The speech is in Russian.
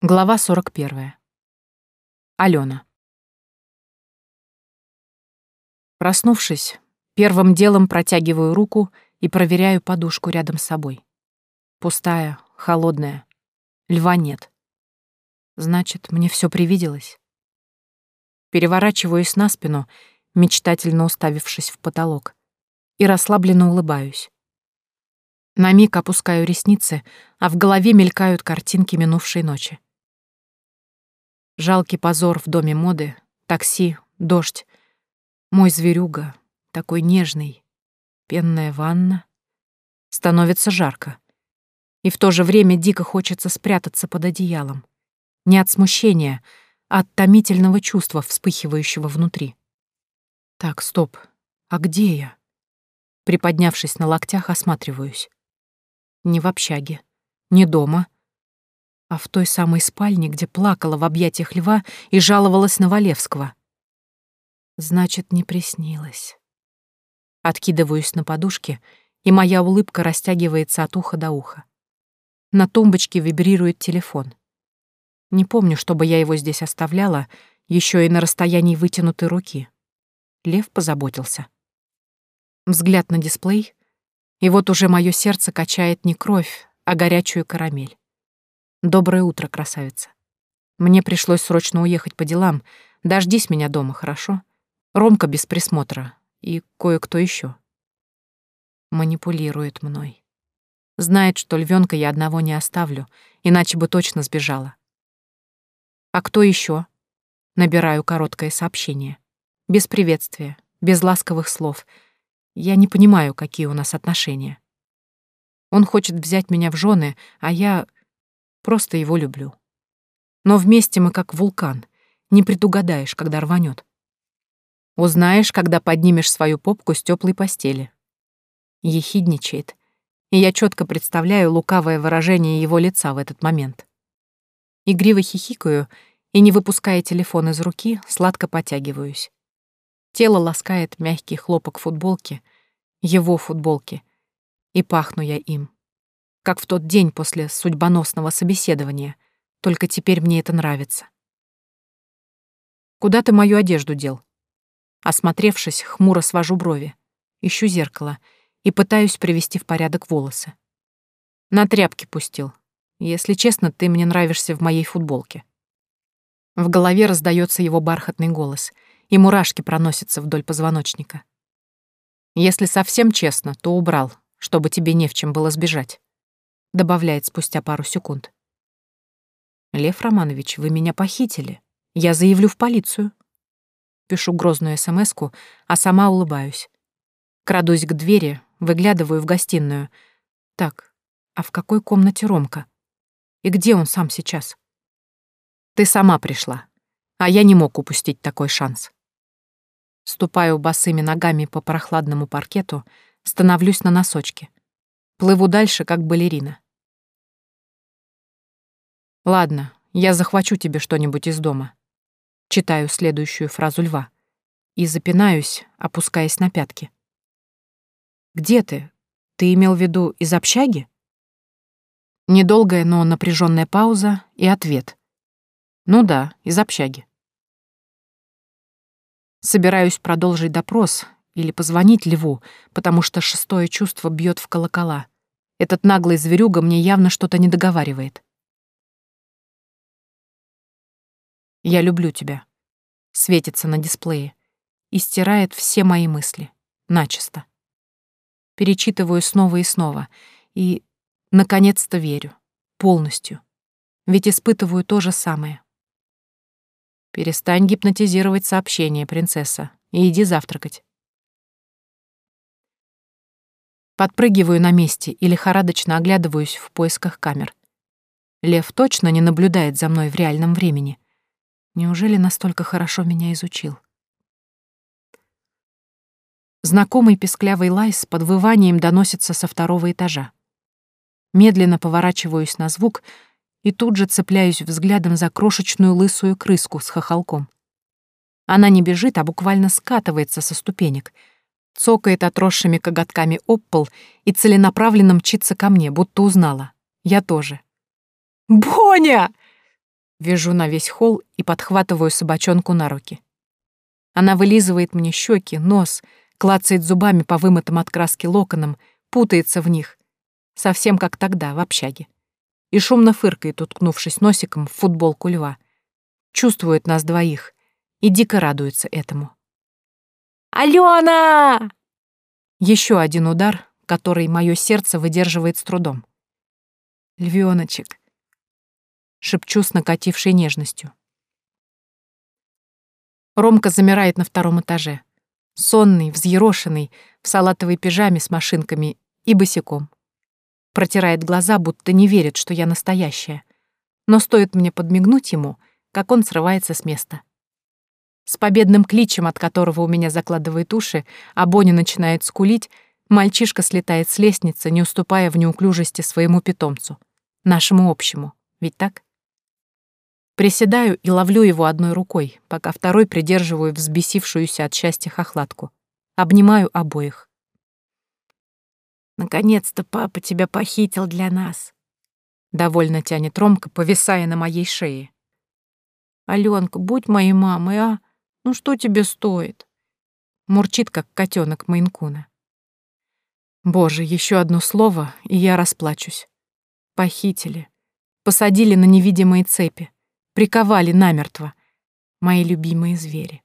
Глава 41. Алена. Проснувшись, первым делом протягиваю руку и проверяю подушку рядом с собой. Пустая, холодная. Льва нет. Значит, мне все привиделось. Переворачиваюсь на спину, мечтательно уставившись в потолок, и расслабленно улыбаюсь. На миг опускаю ресницы, а в голове мелькают картинки минувшей ночи. Жалкий позор в доме моды, такси, дождь. Мой зверюга, такой нежный. Пенная ванна. Становится жарко. И в то же время дико хочется спрятаться под одеялом. Не от смущения, а от томительного чувства, вспыхивающего внутри. Так, стоп. А где я? Приподнявшись на локтях, осматриваюсь. Не в общаге, не дома — а в той самой спальне, где плакала в объятиях льва и жаловалась на Валевского. Значит, не приснилось. Откидываюсь на подушке, и моя улыбка растягивается от уха до уха. На тумбочке вибрирует телефон. Не помню, чтобы я его здесь оставляла, еще и на расстоянии вытянутой руки. Лев позаботился. Взгляд на дисплей, и вот уже мое сердце качает не кровь, а горячую карамель. Доброе утро, красавица. Мне пришлось срочно уехать по делам. Дождись меня дома, хорошо? Ромка без присмотра и кое-кто еще. Манипулирует мной. Знает, что львенка я одного не оставлю, иначе бы точно сбежала. А кто еще? Набираю короткое сообщение. Без приветствия, без ласковых слов. Я не понимаю, какие у нас отношения. Он хочет взять меня в жены, а я Просто его люблю. Но вместе мы как вулкан. Не предугадаешь, когда рванет. Узнаешь, когда поднимешь свою попку с теплой постели. Ехидничает. И я четко представляю лукавое выражение его лица в этот момент. Игриво хихикаю и, не выпуская телефон из руки, сладко потягиваюсь. Тело ласкает мягкий хлопок футболки, его футболки, и пахну я им как в тот день после судьбоносного собеседования, только теперь мне это нравится. «Куда ты мою одежду дел?» Осмотревшись, хмуро свожу брови, ищу зеркало и пытаюсь привести в порядок волосы. На тряпки пустил. Если честно, ты мне нравишься в моей футболке. В голове раздается его бархатный голос, и мурашки проносятся вдоль позвоночника. Если совсем честно, то убрал, чтобы тебе не в чем было сбежать добавляет спустя пару секунд. Лев Романович, вы меня похитили. Я заявлю в полицию. Пишу грозную смску, а сама улыбаюсь. Крадусь к двери, выглядываю в гостиную. Так, а в какой комнате Ромка? И где он сам сейчас? Ты сама пришла, а я не мог упустить такой шанс. Ступаю босыми ногами по прохладному паркету, становлюсь на носочки. Плыву дальше, как балерина. Ладно, я захвачу тебе что-нибудь из дома. Читаю следующую фразу льва и запинаюсь, опускаясь на пятки. Где ты? Ты имел в виду из общаги? Недолгая, но напряженная пауза и ответ. Ну да, из общаги. Собираюсь продолжить допрос, или позвонить Льву, потому что шестое чувство бьет в колокола. Этот наглый зверюга мне явно что-то не договаривает. «Я люблю тебя», — светится на дисплее и стирает все мои мысли, начисто. Перечитываю снова и снова и, наконец-то, верю. Полностью. Ведь испытываю то же самое. Перестань гипнотизировать сообщение, принцесса, и иди завтракать. Подпрыгиваю на месте и лихорадочно оглядываюсь в поисках камер. Лев точно не наблюдает за мной в реальном времени. Неужели настолько хорошо меня изучил? Знакомый песклявый лай с подвыванием доносится со второго этажа. Медленно поворачиваюсь на звук и тут же цепляюсь взглядом за крошечную лысую крыску с хохолком. Она не бежит, а буквально скатывается со ступенек — цокает отросшими коготками об пол и целенаправленно мчится ко мне, будто узнала. Я тоже. «Боня!» Вяжу на весь холл и подхватываю собачонку на руки. Она вылизывает мне щеки, нос, клацает зубами по вымытым от краски локонам, путается в них. Совсем как тогда, в общаге. И шумно фыркает, уткнувшись носиком в футболку льва. Чувствует нас двоих и дико радуется этому. «Алена!» Еще один удар, который мое сердце выдерживает с трудом. «Львёночек!» Шепчу с накатившей нежностью. Ромка замирает на втором этаже. Сонный, взъерошенный, в салатовой пижаме с машинками и босиком. Протирает глаза, будто не верит, что я настоящая. Но стоит мне подмигнуть ему, как он срывается с места. С победным кличем, от которого у меня закладывает уши, а Бонни начинает скулить, мальчишка слетает с лестницы, не уступая в неуклюжести своему питомцу. Нашему общему. Ведь так? Приседаю и ловлю его одной рукой, пока второй придерживаю взбесившуюся от счастья хохлатку. Обнимаю обоих. «Наконец-то папа тебя похитил для нас», — довольно тянет Ромка, повисая на моей шее. «Алёнка, будь моей мамой, а? Ну что тебе стоит?» Мурчит, как котенок Мейнкуна. Боже, еще одно слово, и я расплачусь. Похитили. Посадили на невидимые цепи приковали намертво. Мои любимые звери.